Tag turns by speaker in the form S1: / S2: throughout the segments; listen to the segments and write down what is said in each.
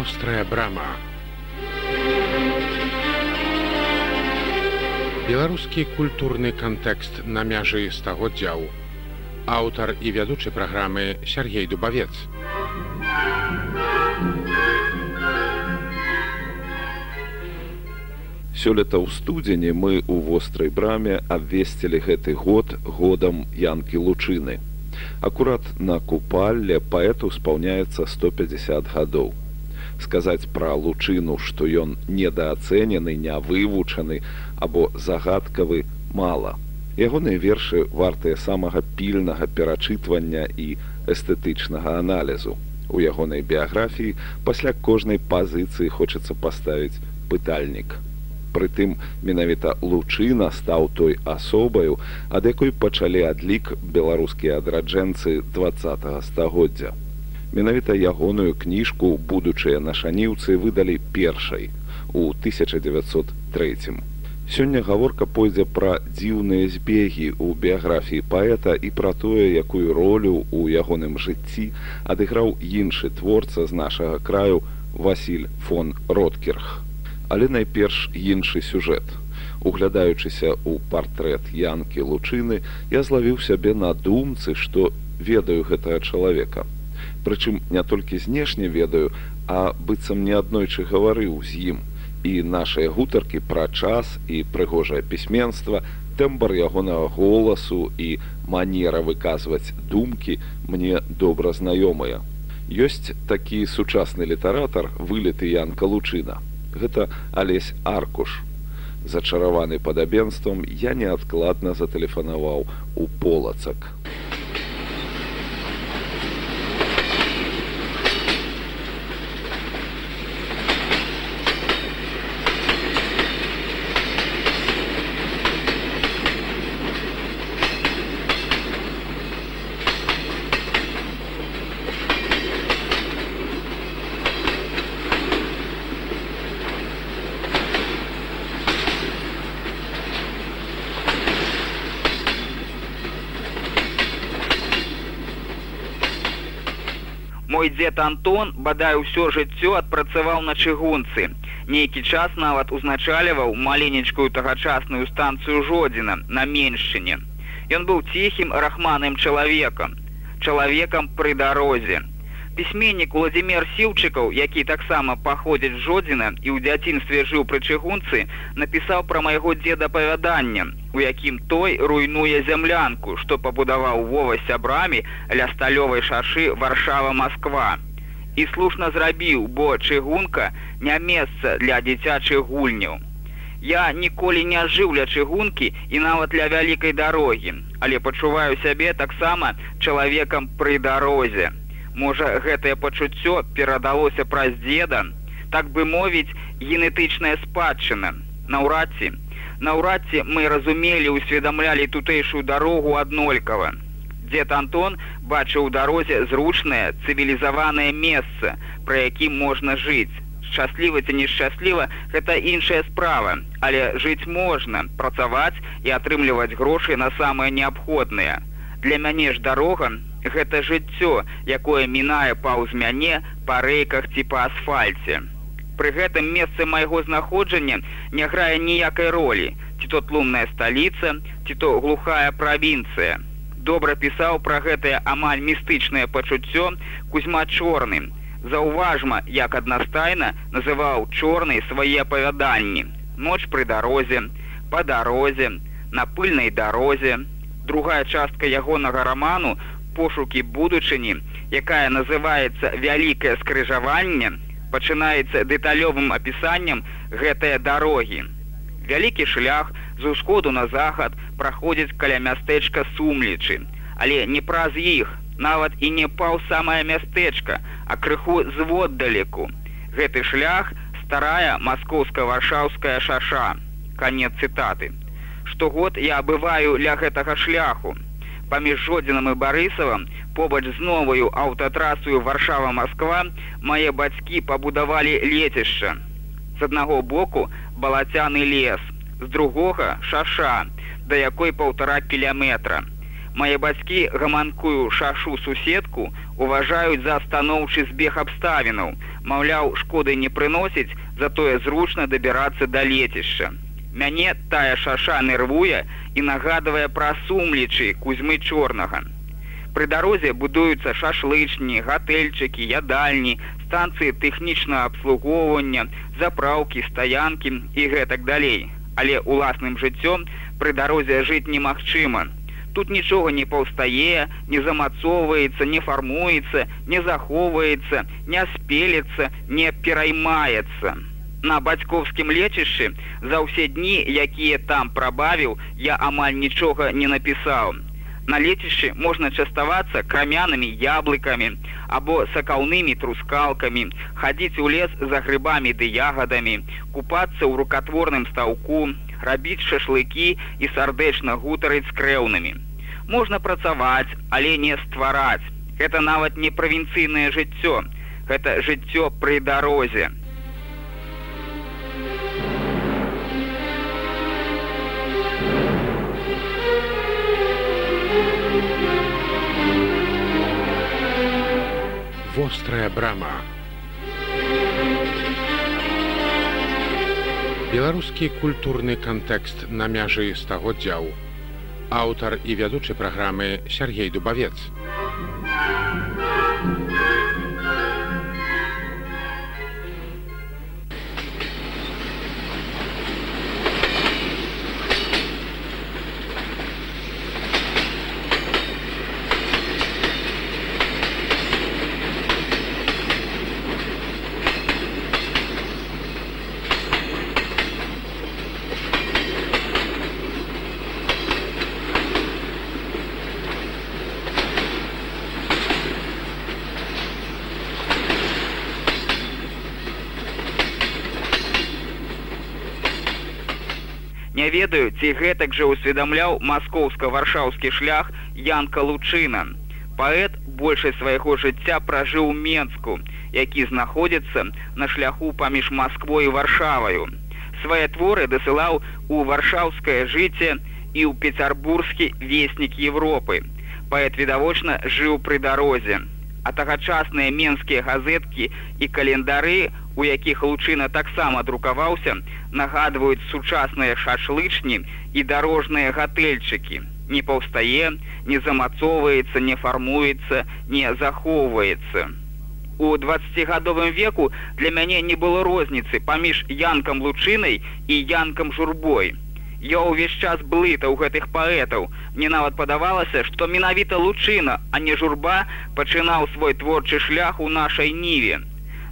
S1: вострая брама. Беларускі культурны кантэкст на мяжы стагоддзяў. Аўтар і вядучы праграмы Сергей дубавец.
S2: Сёлета ў студзені мы ў вострай браме абвесцілі гэты год годам янкі лучыны. Акурат на купалле паэту спаўняецца 150 гадоў сказаць пра лучыну што ён недаацэнены не вывучаны або загадкавы мала. Ягоныя вершы вартыя самага пільнага перачытвання і эстэтычнага аналізу. У ягонай біяграфіі пасля кожнай пазіцыі хочацца паставіць пытальнік. Прытым менавіта лучына стаў той асобаю ад якой пачалі адлік беларускія адраджэнцы два стагоддзя менавіта ягоную кніжку будучыя нашаніўцы выдалі першай у 1903 сёння гаворка пойдзе пра дзіўныя збегі ў біяграфіі паэта і пра тое якую ролю ў ягоным жыцці адыграў іншы творца з нашага краю василь фон роткерх. Але найперш іншы сюжэт. Углядаючыся ў партрэт янкі лучыны я злавіў сябе на думцы што ведаю гэтага чалавека прычым не толькі знешне ведаю, а быццам неаднойчы гаварыў з ім і нашыя гутаркі пра час і прыгожае пісьменства, тэмбр ягонага голасу і манера выказваць думкі мне добра знаёмыя. Ёсць такі сучасны літаратар вылеты Ян Калучына. Гэта алесь аркуш. Зачараваны падабенствам я неадкладна затэлефанаваў у полацак.
S3: Мой дзед антон бадай усё жыццё адпрацаваў на чыгунцы. Нейкі час нават узначаліваў маленечкую тагачасную станцыю жодзіна на меншчыне ён быў ціхім рахманым чалавекам чалавекам пры дарозе пісьменнік владимир сіўчыкаў які таксама паходзіць жодзіна і ў дзяцінстве жыў пры чыгунцы напісаў пра майго дзеда апавядання у якім той руйнуе зямлянку што пабудаваў вова сябрамі ля сталёвай шашы варшава москва і слушна зрабіў бо чыгунка не месца для дзіцячых гульняў. Я ніколі не жыў ля чыгункі і нават ля вялікай дарогі але пачуваю сябе таксама чалавекам пры дарозе можа гэтае пачуццё перадалося праз дзеда. Так бы мовіць генетычная спадчына. Наўрад ці. Наўрад ці мы разумелі усведамлялі тутэйшую дарогу аднолькава. Дзед антон бачыў дарозе зручнае цывілізаванае месца пра якім можна жыць. Шчасліва ці нешчасліва гэта іншая справа але жыць можна працаваць і атрымліваць грошы на самыя неабходныя для мяне ж дарога гэта жыццё, якое мінае паўз мяне па рэйках ці па асфальце. Пры гэтым месцы майго знаходжання не грае ніякай ролі, ці то тлумная сталіца, ці то глухая правінцыя. Добра пісаў пра гэтае амаль містычнае пачуццё кузьма чорным. Заўважма, як аднастайна называў чорнай свае апавяданні. Ноч пры дарозе, па дарозе, на пыльнай дарозе. Другая частка ягонага раману пошукі будучыні, якая называецца вялікае скрыжаванне, пачынаецца дэталёвым апісаннем гэтыя дарогі. Вялікі шлях з усходу на захад праходзіць каля мястэчка сумлічы, але не праз іх, нават і не паў самае мястэчка, а крыху зводдалеку. Гэты шлях старая маскоўска-варшаўская шаша. Канец цытаты. Штогод я абываю ля гэтага шляху паміж жодзінам і барысавам побач з новаю аўтатрасою варшава москва мае бацькі пабудавалі лецішча з аднаго боку балацяны лес з другога шаша да якой паўтара кіляметра Мае бацькі гаманкую шашу суседку уважаюць за станоўчы збег абставінаў. Маўляў, шкоды не прыносіць, затое зручна дабірацца да лецішча. Мяне тая шаша нервуе і нагадвае пра сумлічы кузьмы чорнага. Пры дарозе будуюцца шашлычні, гатэльчыкі, ядальні, станцыі тэхнічнага абслугоўвання, запраўкі, стаянкі і гэтак далей. Але уласным жыццём пры дарозе жыць немагчыма. Тут нічога не паўстае, не замацоўваецца, не фармуецца, не захоўваецца, не спелецца, не пераймаецца. На бацькоўскім лечышчы за ўсе дні, якія там прабавіў, я амаль нічога не напісаў. На лецішчы можна частавацца крамянымі яблыкамі або сакаўнымі трускалкамі хадзіць у лес за грыбамі ды ягадамі купацца ў рукатворным стаўку рабіць шашлыкі і сардэчна гутарыць з крэўнымі. Можна працаваць але не ствараць. Гэта нават не правінцыйнае жыццё. Гэта жыццё пры дарозе
S1: вострая брама. Беларускі культурны кантэкст на мяжы стагоддзяў аўтар і вядучы праграмы сергей дубавец
S3: Не ведаю, ці гэтак жа ўсведамляў маскоўска-варшаўскі шлях Янка Лучына. Паэт большай свайго жыцця пражыў Менску, які знаходзіцца на шляху паміж Масквой і варшаваю. Свае творы дасылаў у варшаўскае жыцце і ў пецярбургскі веснік Европы. Паэт відавочна жыў пры дарозе. А тагачасныя менскія газеткі і календары у якіх лучына таксама друкаваўся, нагадваюць сучасныя шашлычні і дарожныя гатэльчыкі. Не паўстае, не замацоўваецца, не фармуецца, не захоўваецца. У двадцатгадовым веку для мяне не было розніцы паміж янкам лучынай і янкам журбой. Я ўвесь час блыта ў гэтых паэтаў. Мне нават падавалася, што менавіта лучына, а не журба пачынаў свой творчы шлях у нашай ніве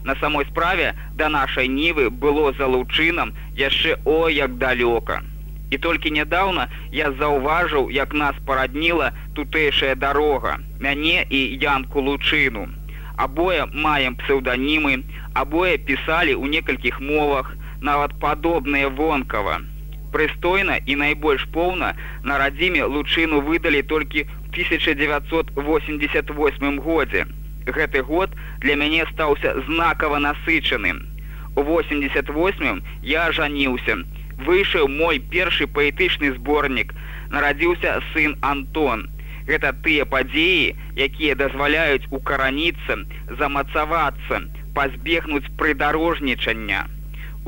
S3: на самой справе да нашай нівы было за лучынам яшчэ о як далёка. І толькі нядаўна я заўважыў як нас парадніла тутэйшая дарога мяне і янку лучыну. Абое маем псеўданімы абое пісалі ў некалькіх мовах нават падобныя вонкава. Прыстойна і найбольш поўна на радзіме лучыну выдалі толькі 1988 годзе гэты год для мяне стаўся знакава насычаным. У 88 я жаніўся. Выйшаў мой першы паэтычны зборнік. Нарадзіўся сын Антон. Гэта тыя падзеі, якія дазваляюць укараніцца, замацавацца, пазбегнуць прыдарожнічання.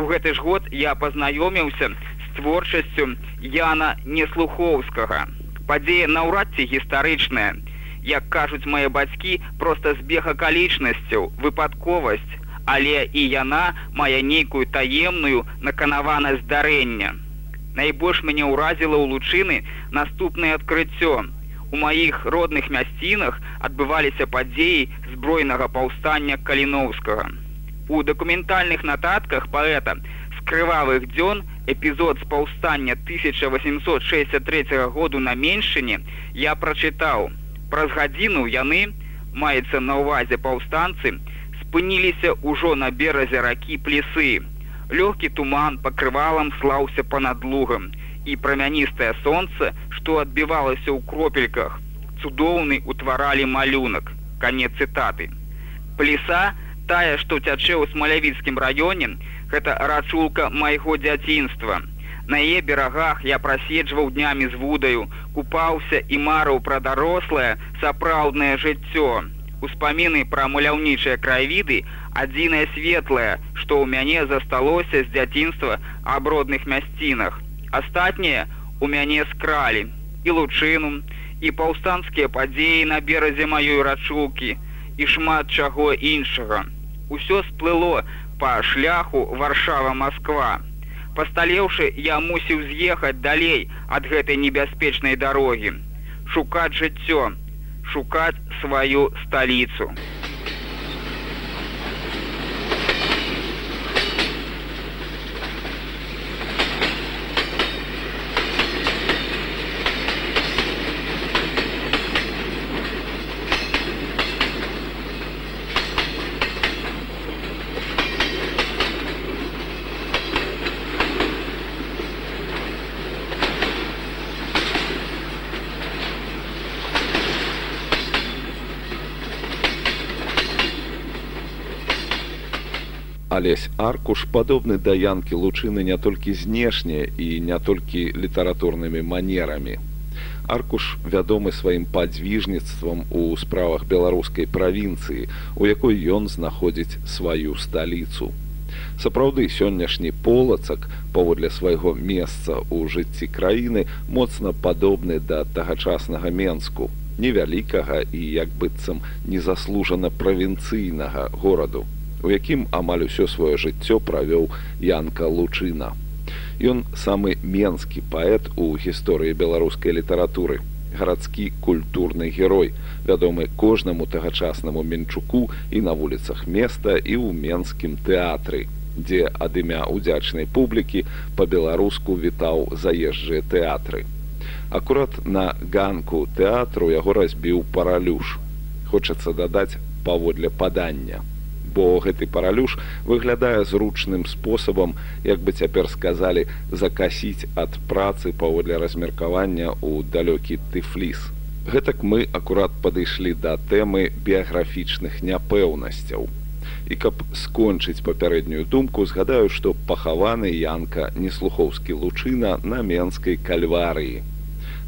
S3: У гэты ж год я пазнаёміўся з творчасцю Яна Неслухоўскага. Падзея наўрад ці гістарычная, як кажуць мае бацькі проста збег акалічнасцяў выпадковасць. Але і яна мае нейкую таемную наканаванасць здарэння найбольш мяне ўразіла ў лучыны наступнае адкрыццё. У маіх родных мясцінах адбываліся падзеі збройнага паўстання каліноўскага у дакументальных нататках паэта з крывавых дзён эпізод з паўстання 1863 году на меншыне я прачытаў Праз гадзіну яны, маецца на ўвазе паўстанцы, спыніліся ўжо на беразе ракі плесы. Лёгкі туман пакрывалам слаўся па-над лугам і прамяністае сонца, што адбівалася ў кропельках, цудоўны утваралі малюнак, канец цытаты. Плеса, тая, што цячэ ў смалявіцкім раёне, гэта рачулка майго дзяцінства. На яе берагах я праседжваў днямі з вудаю, купаўся і марыў пра дарослае сапраўднае жыццё. Успаміны пра маляўнічыя краявіды адзінае светлае, што ў мяне засталося з дзяцінства аб родных мясцінах. Астатнія у мяне скралі і лучыну, і паўстанцкія падзеі на беразе маёй рачулкі і шмат чаго іншага. Усё сплыло па шляху варшава Масква. Пасталеўшы, я мусіў з'ехаць далей ад гэтай небяспечнай дарогі, шукаць жыццё, шукаць сваю сталіцу.
S2: Алесь аркуш падобны да янкі лучыны не толькі знешне і не толькі літаратурнымі манерамі аркуш вядомы сваім падзвіжніцтвам у справах беларускай правінцыі у якой ён знаходзіць сваю сталіцу. Сапраўды сённяшні полацак паводле свайго месца ў жыцці краіны моцна падобны да тагачаснага менску невялікага і як быццам незаслужана правінцыйнага гораду у якім амаль усё сваё жыццё правёў янка лучына. Ён самы менскі паэт у гісторыі беларускай літаратуры гарадскі культурны герой вядомы кожнаму тагачаснаму менчуку і на вуліцах места і ў менскім тэатры дзе ад імя удзячнай публікі па-беларуску вітаў заезджыя тэатры. Акурат на ганку тэатру яго разбіў паралюш хочацца дадаць паводле падання бо гэты паралюш выглядае зручным спосабам як бы цяпер сказалі закасіць ад працы паводле размеркавання ў далёкі тыфліс гэтак мы акурат падышлі да тэмы біяграфічных няпэўнасцяў. І каб скончыць папярэднюю думку згадаю што пахаваны янка неслухоўскі лучына на менскай кальварыі.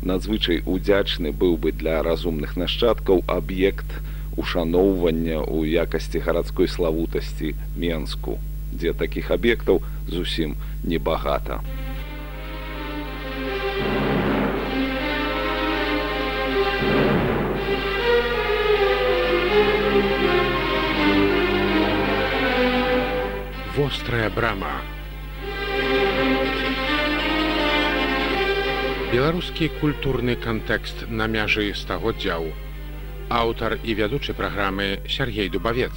S2: Надзвычай удзячны быў бы для разумных нашчадкаў аб'ект на ушаноўвання ў якасці гарадской славутасці менску дзе такіх аб'ектаў зусім небагата.
S1: Вострая брама. Беларускі культурны кантэкст на мяжы стагоддзяў аўтар і вядучы праграмы Сергей Дубавец.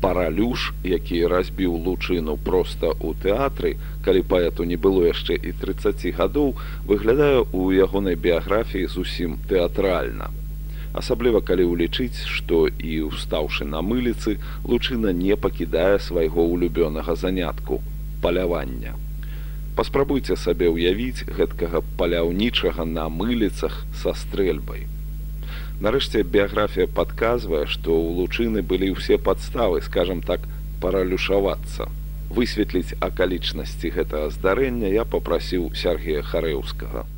S2: Паралюш, які разбіў лучыну проста ў тэатры, калі паэту не было яшчэ і 30 гадоў, выглядае ў ягонай біяграфіі зусім тэатральна. Асабліва калі ўлічыць, што і ўстаўшы на мыліцы, лучына не пакідае свайго ўлюбёнага занятку палявання паспрабуйце сабе ўявіць гэткага паляўнічага на мыліцах са стрэльбай. Нарэшце біяграфія падказвае, што ў лучыны былі ўсе падставы, скажам так, паралюшавацца. Высветліць акалічнасці гэтага здарэння я попрасіў Сергея Харэўскага.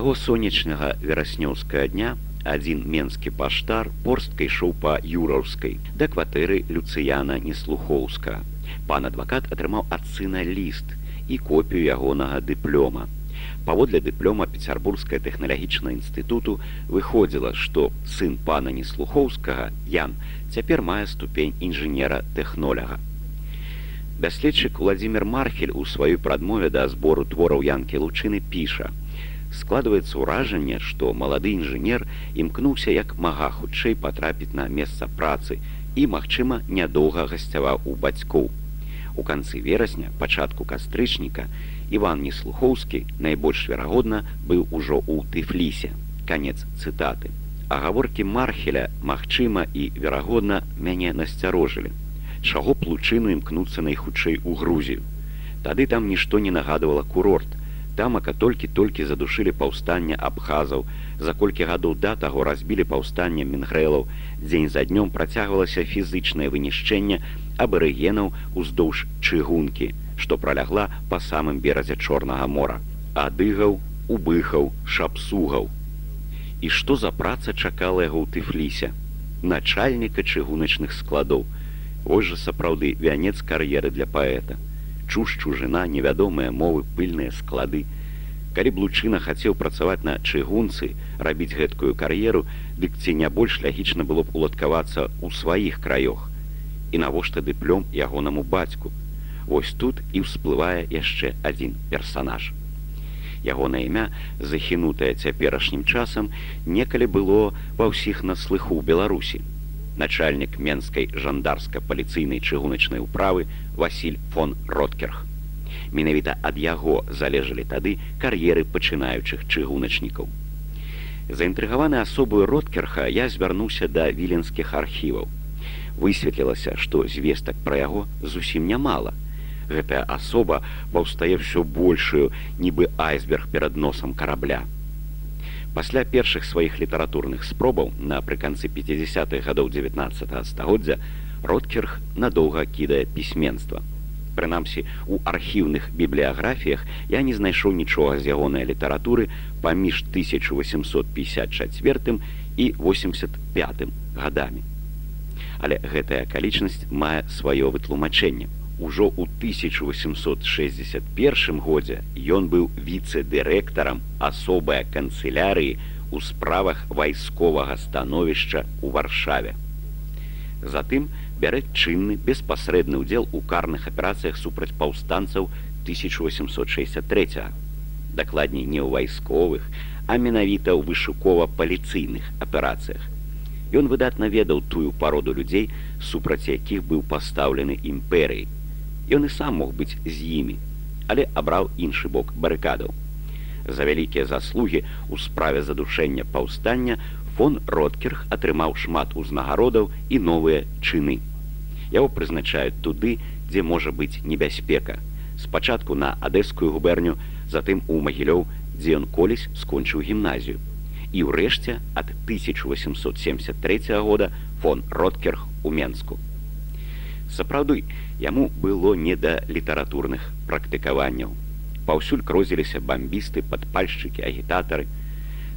S4: Аднаго сонечнага вераснёўскага дня адзін менскі паштар порсткай ішоў па юраўскай да кватэры люцыяна неслухоўска. Пан адвакат атрымаў ад сына ліст і копію ягонага дыплёма. Паводле дыплёма пецярбургская тэхналагічна інстытуту выходзіла што сын пана неслухоўскага ян цяпер мае ступень інжынера тэхноляга даследчык владимир мархель у сваёй прадмове да збору твораў янкі лучыны піша складваецца ўражанне, што малады інжынер імкнуўся як мага хутчэй патрапіць на месца працы і, магчыма, нядоўга гасцяваў у бацькоў. У канцы верасня пачатку кастрычніка Іван Неслухоўскі найбольш верагодна быў ужо ў тыфлісе. канец цытаты. А гаворкі мархеля, магчыма і верагодна мяне насцярожылі. Чаго б лучыну імкнуцца найхутчэй у Грузію. Тады там нішто не нагадывала курорт, тамака толькі-толькі задушылі паўстання абхазаў за колькі гадоў да таго разбілі паўстанне мінгрэлаў дзень за днём працягвалася фізычнае вынішчэнне абарыгенаў уздоўж чыгункі што пролягла па самым беразе чорнага мора. Адыгаў убыхаў шапсугаў. І што за праца чакала яго ў тыфлісе? Начальніка чыгуначных складоў. Вось жа сапраўды вянец кар'еры для паэта чуш чужына невядомыя мовы пыльныя склады. Калі б лучына хацеў працаваць на чыгунцы рабіць гэткую кар'еру дык ці не больш лягічна было б уладкавацца ў сваіх краёх? І навошта дыплём ягонаму бацьку? Вось тут і ўсплывае яшчэ адзін персонаж ягона імя захінутае цяперашнім часам некалі было ва ўсіх на слыху беларусі начальнік менскай жандарска-паліцыйнай чыгуначнай управы Васіль фон Роткерх. Менавіта ад яго залежалі тады кар'еры пачынаючых чыгуначнікаў. Заінтрыгаваны асобую Роткерха я звярнуўся да віленскіх архіваў. Высветлілася, што звестак пра яго зусім нямала. Гэтая асоба паўстае ўсё большую, нібы айсберг перад носам карабля пасля першых сваіх літаратурных спробаў напрыканцы 50-х гадоў 19 стагоддзя роткерх надоўга кідае пісьменства. Прынамсі у архіўных бібліяграфіях я не знайшоў нічога з ягонай літаратуры паміж 1854 і 85 гадамі. Але гэтая акалічнасць мае сваё вытлумачэнне Ужо ў 1861 годзе ён быў віцэ-дырэктарам асобай канцылярыі у справах вайсковага становішча ў варшаве. Затым бярэ чынны беспасрэдны ўдзел у карных аперацыях супраць паўстанцаў 1863. Дакладней не ў вайсковых, а менавіта ў вышукова-паліцыйных аперацыях. Ён выдатна ведаў тую пароду людзей, супраць якіх быў пастаўлены імперыяй Ён і сам мог быць з імі, але абраў іншы бок барыкадаў. За вялікія заслугі ў справе задушэння паўстання фон Роткерх атрымаў шмат узнагародаў і новыя чыны. Яго прызначаюць туды, дзе можа быць небяспека. Спачатку на адэскую губерню, затым у магілёў, дзе ён колісь скончыў гімназію. І ўрэшце ад 1873 года фон Роткерх у Менску. Сапраўды, яму было не да літаратурных практыкаванняў. Паўсюль крозіліся бамбісты, падпальшчыкі, агітатары.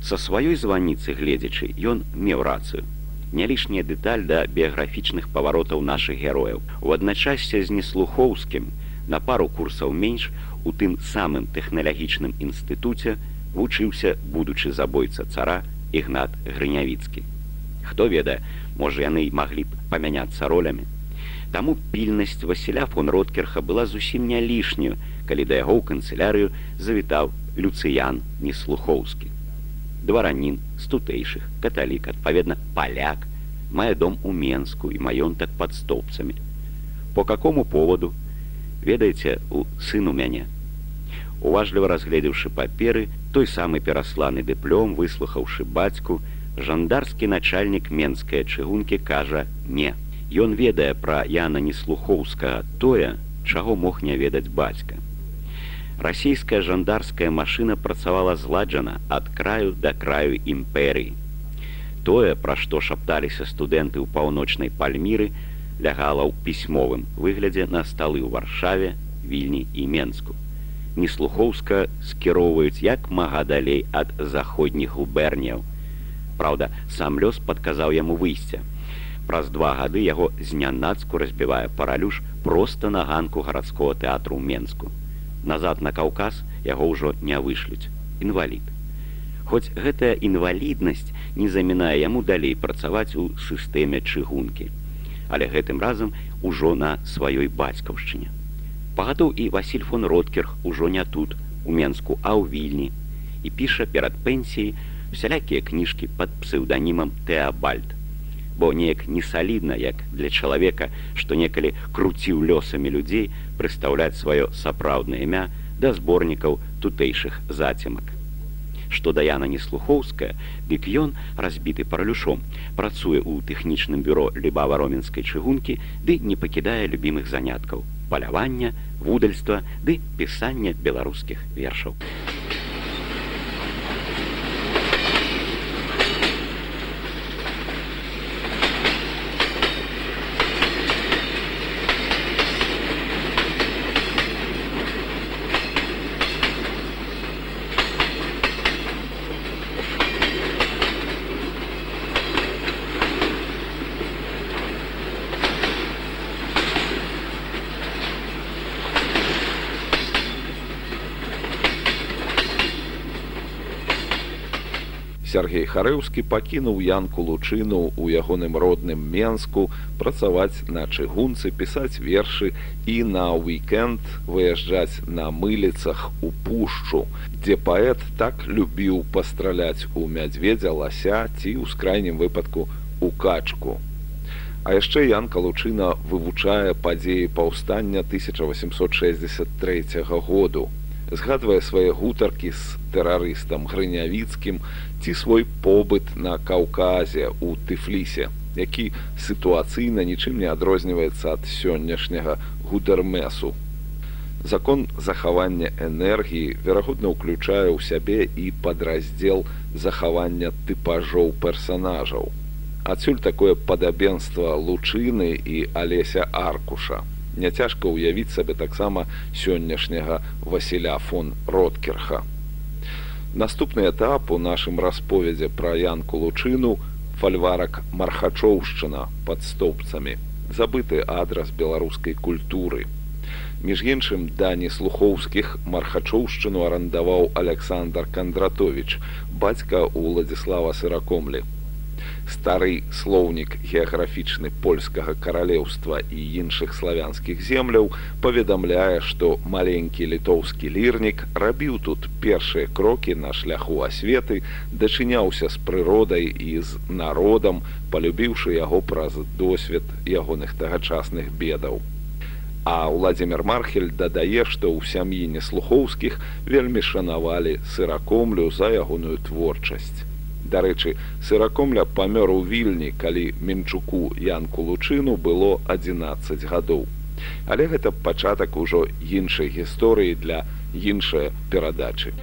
S4: Са сваёй званіцы гледзячы, ён меў рацыю. Не лішняя дэталь да біяграфічных паваротаў нашых герояў. У адначасце з неслухоўскім на пару курсаў менш у тым самым тэхналагічным інстытуце вучыўся будучы забойца цара ігнат грынявіцкі. Хто ведае, можа яны і маглі б памяняцца ролямі. Таму пільнасць Васіля фон Роткерха была зусім не лішнюю, калі да яго ў канцылярыю завітаў люцыян неслухоўскі. Дваранін з тутэйшых, каталік, адпаведна паляк, мае дом у Менску і маёнтак пад стопцамі. По какому поводу ведаеце у сыну мяне. Уважліва разгледзеўшы паперы, той самы перасланы дыплём, выслухаўшы бацьку, жандарскі начальнік менскай чыгункі кажа не. Ён ведае пра Яна неслухоўска тое, чаго мог не ведаць бацька. Расійская жандарская машына працавала зладжана ад краю да краю імперыі. Тое, пра што шапталіся студэнты ў паўночнай пальміры, лягала ў пісьмовым выглядзе на сталы ў варшаве, вільні і менску. Неслухоўска скіроўваюць як мага далей ад заходніх губерняў. Праўда, сам лёс падказаў яму выйсця праз два гады яго знянацку разбівае паралюш проста на ганку гарадского тэатру ў менску. Назад на каўказ яго ўжо не вышлюць. Інвалід. Хоць гэтая інваліднасць не замінае яму далей працаваць у сістэме чыгункі. Але гэтым разам ужо на сваёй бацькаўшчыне. Пагатоў і василь фон роткерх ужо не тут у менску а ў вільні. І піша перад пенсіяй усялякія кніжкі пад псеўданімам Тэабальд. Бо неяк не салідна, як для чалавека, што некалі круціў лёсамі людзей прыстаўляць сваё сапраўднае імя да зборнікаў тутэйшых зацімак. Што да Яна неслухоўская, дык ён разбіты паралюшом, працуе ў тэхнічным бюро лібава-роменскай чыгункі ды не пакідае любімых заняткаў палявання, вудальства ды пісання беларускіх вершаў.
S2: Сергей Харэўскі пакінуў янку лучыну ў ягоным родным Менску працаваць на чыгунцы, пісаць вершы і на уикенд выязджаць на мыліцах у пушчу, дзе паэт так любіў пастраляць у мядзведзя лася ці ў скрайнім выпадку у качку. А яшчэ Янка Лучына вывучае падзеі паўстання 1863 году згадвае свае гутаркі з тэрарыстам грынявіцкім ці свой побыт на каўказе у тыфлісе які сітуацыйна нічым не адрозніваецца ад сённяшняга гудэрмесу закон захавання энергіі верагодна ўключае ў сябе і падраздзел захавання тыпажоў персанажаў. Адсюль такое падабенства лучыны і алеся аркуша. Няцяжка ўявіць сабе таксама сённяшняга Васіля фон Роткерха. Наступны этап у нашым расповедзе пра янку лучыну фальварак мархачоўшчына пад стопцамі, забыты адрас беларускай культуры. Між іншым дані слухоўскіх мархачоўшчыну арандаваў Александр Кандратович, бацька ў Владзіслава сыракомлі стары слоўнік геаграфічны польскага каралеўства і іншых славянскіх земляў паведамляе што маленькі літоўскі лірнік рабіў тут першыя крокі на шляху асветы дачыняўся з прыродай і з народам палюбіўшы яго праз досвед ягоных тагачасных бедаў. А владимир мархель дадае што ў сям'і неслухоўскіх вельмі шанавалі сыракомлю за ягоную творчасць дарэчы сыракомля памёр у вільні калі менчуку янку лучыну было 11 гадоў. Але гэта пачатак ужо іншай гісторыі для іншай перадачы